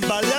tambalear.